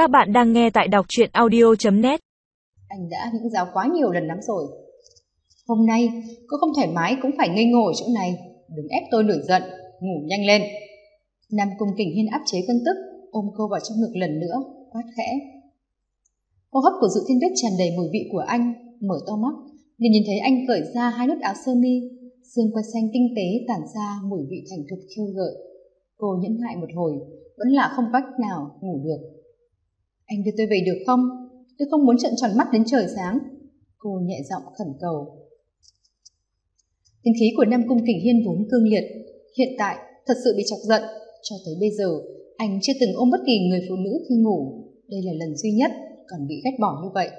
Các bạn đang nghe tại đọc truyện audio.net Anh đã những giáo quá nhiều lần lắm rồi. Hôm nay, cô không thoải mái cũng phải ngây ngô ở chỗ này. Đừng ép tôi nổi giận, ngủ nhanh lên. Nam Cung Kình Hiên áp chế cơn tức, ôm cô vào trong ngực lần nữa, quát khẽ. Hô hấp của Dự Thiên Tuyết tràn đầy mùi vị của anh, mở to mắt, liền nhìn thấy anh cởi ra hai nút áo sơ mi, xương quai xanh tinh tế tản ra mùi vị thành thục khiêu gợi. Cô nhẫn nại một hồi, vẫn là không cách nào ngủ được. Anh đưa tôi về được không? Tôi không muốn trợn tròn mắt đến trời sáng. Cô nhẹ giọng khẩn cầu. Tính khí của Nam Cung Kình Hiên vốn cương liệt, hiện tại thật sự bị chọc giận. Cho tới bây giờ, anh chưa từng ôm bất kỳ người phụ nữ khi ngủ. Đây là lần duy nhất còn bị ghét bỏ như vậy.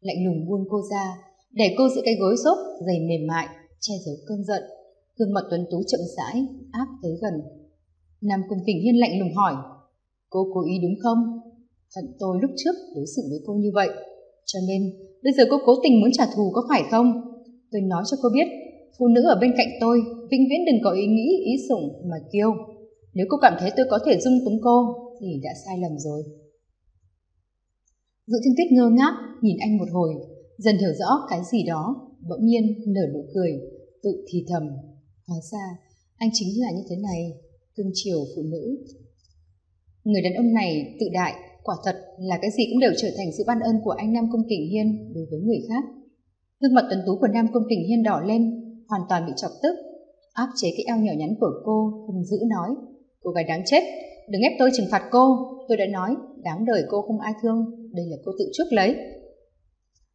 Lạnh lùng buông cô ra, để cô giữ cái gối xốp dày mềm mại, che giấu cơn giận. Gương mặt tuấn tú chậm rãi, áp tới gần. Nam Cung Kình Hiên lạnh lùng hỏi, cô cố ý đúng không? Thận tôi lúc trước đối xử với cô như vậy. Cho nên, bây giờ cô cố tình muốn trả thù có phải không? Tôi nói cho cô biết, phụ nữ ở bên cạnh tôi, vĩnh viễn đừng có ý nghĩ, ý sủng mà kiêu. Nếu cô cảm thấy tôi có thể dung túng cô, thì đã sai lầm rồi. Dự thiên tuyết ngơ ngác, nhìn anh một hồi, dần hiểu rõ cái gì đó, bỗng nhiên nở nụ cười, tự thì thầm. Hóa ra, anh chính là như thế này, cưng chiều phụ nữ. Người đàn ông này tự đại, quả thật là cái gì cũng đều trở thành sự ban ơn của anh Nam Cung Kình Hiên đối với người khác. Gương mặt tuấn tú của Nam Cung Kình Hiên đỏ lên, hoàn toàn bị chọc tức. Áp chế cái eo nhỏ nhắn của cô, hung dữ nói, cô gái đáng chết, đừng ép tôi trừng phạt cô, tôi đã nói, đáng đời cô không ai thương, đây là cô tự chuốc lấy.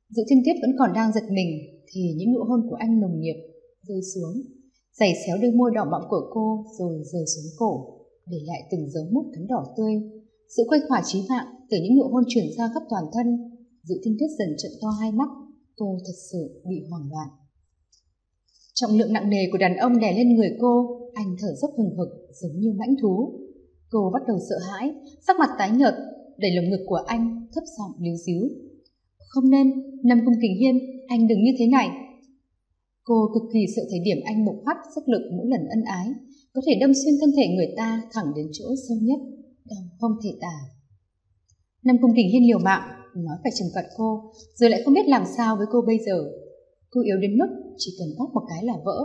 Dự thiên tiết vẫn còn đang giật mình, thì những nụ hôn của anh nồng nhiệt rơi xuống, giày xéo đôi môi đỏ bọng của cô rồi rơi xuống cổ, để lại từng dấu mút cắn đỏ tươi sự quay khỏa trí mạng từ những nụ hôn chuyển ra khắp toàn thân, dự thiên tuyết dần trận to hai mắt, cô thật sự bị hoảng loạn. Trọng lượng nặng nề của đàn ông đè lên người cô, anh thở dốc hừng hực giống như mãnh thú. Cô bắt đầu sợ hãi, sắc mặt tái nhợt, đẩy lồng ngực của anh thấp giọng líu díu. Không nên nằm cung kình hiên, anh đừng như thế này. Cô cực kỳ sợ thời điểm anh bộc phát sức lực mỗi lần ân ái, có thể đâm xuyên thân thể người ta thẳng đến chỗ sâu nhất đau không thể tả. Nam Cung Kình Hiên liều mạng, nói phải trừng phạt cô, rồi lại không biết làm sao với cô bây giờ. Cô yếu đến mức chỉ cần bóp một cái là vỡ,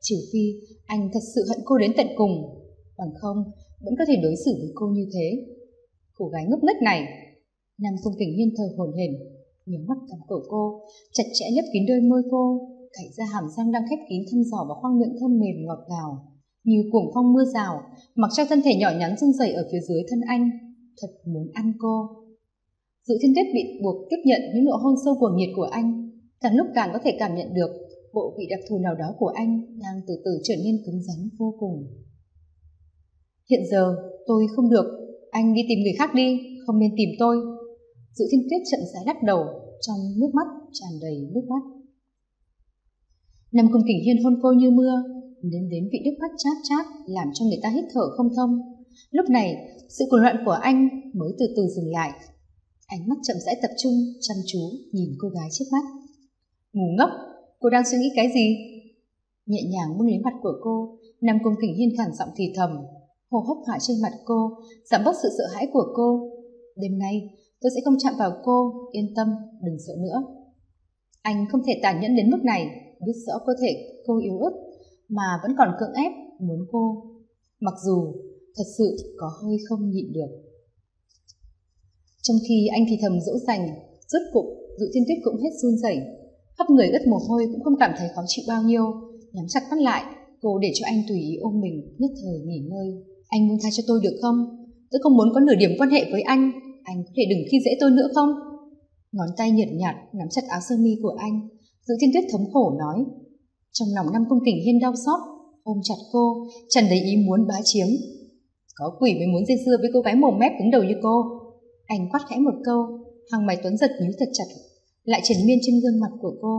trừ phi anh thật sự hận cô đến tận cùng, bằng không vẫn có thể đối xử với cô như thế. Cô gái ngốc nghếch này, Nam Cung Kình Hiên thờ hồn hển, nhớ mắt cầm cổ cô, chặt chẽ nhấp kín đôi môi cô, cạy ra hàm răng đang khép kín thăm dò vào khoang miệng thơm mềm ngọt ngào như cuồng phong mưa rào, mặc cho thân thể nhỏ nhắn run rẩy ở phía dưới thân anh, thật muốn ăn cô. Dự thiên tuyết bị buộc tiếp nhận những nụ hôn sâu cuồng nhiệt của anh, càng lúc càng có thể cảm nhận được bộ vị đặc thù nào đó của anh đang từ từ trở nên cứng rắn vô cùng. Hiện giờ tôi không được, anh đi tìm người khác đi, không nên tìm tôi. Dự thiên tuyết chậm rãi lắc đầu, trong nước mắt tràn đầy nước mắt. Nằm cùng kình hiên hôn cô như mưa, đến đến vị đức mắt chát chát làm cho người ta hít thở không thông. Lúc này, sự cuồng loạn của anh mới từ từ dừng lại. Ánh mắt chậm rãi tập trung, chăm chú nhìn cô gái trước mắt. Ngủ ngốc, cô đang suy nghĩ cái gì? Nhẹ nhàng bưng lấy mặt của cô, nằm cùng kình hiên khản giọng thì thầm, hô hấp hạ trên mặt cô, giảm bớt sự sợ hãi của cô. Đêm nay, tôi sẽ không chạm vào cô, yên tâm, đừng sợ nữa. Anh không thể tàn nhẫn đến mức này, biết rõ cơ thể cô yếu ớt mà vẫn còn cưỡng ép muốn cô, mặc dù thật sự có hơi không nhịn được. Trong khi anh thì thầm dỗ dành, rốt cục dụ thiên tuyết cũng hết run rẩy, khắp người ướt mồ hôi cũng không cảm thấy khó chịu bao nhiêu, nhắm chặt mắt lại, cô để cho anh tùy ý ôm mình nhất thời nghỉ ngơi. Anh muốn tha cho tôi được không? Tôi không muốn có nửa điểm quan hệ với anh anh có thể đừng khi dễ tôi nữa không? Ngón tay nhợt nhạt nắm chặt áo sơ mi của anh, dự thiên tuyết thống khổ nói trong lòng năm Cung Kình Hiên đau xót, ôm chặt cô, tràn đầy ý muốn bá chiếm. Có quỷ mới muốn dây dưa với cô gái mồm mép cứng đầu như cô. Anh quát khẽ một câu, hàng mày tuấn giật nhíu thật chặt, lại triển miên trên gương mặt của cô.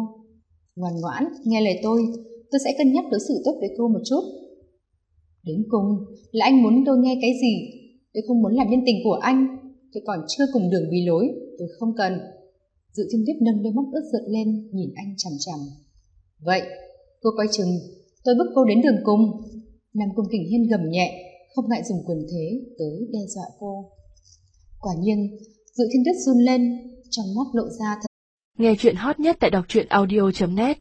Ngoan ngoãn, nghe lời tôi, tôi sẽ cân nhắc đối xử tốt với cô một chút. Đến cùng, là anh muốn tôi nghe cái gì? Tôi không muốn làm nhân tình của anh. Tôi còn chưa cùng đường bị lối, tôi không cần. Dự thiên tiếp nâng đôi mắt ướt rượt lên, nhìn anh chằm chằm. Vậy, Cô coi chừng, tôi bước cô đến đường cùng. Nam Cung Kình Hiên gầm nhẹ, không ngại dùng quyền thế tới đe dọa cô. Quả nhiên, Dự Thiên Đức run lên, trong mắt lộ ra thật. Nghe chuyện hot nhất tại đọc truyện audio.net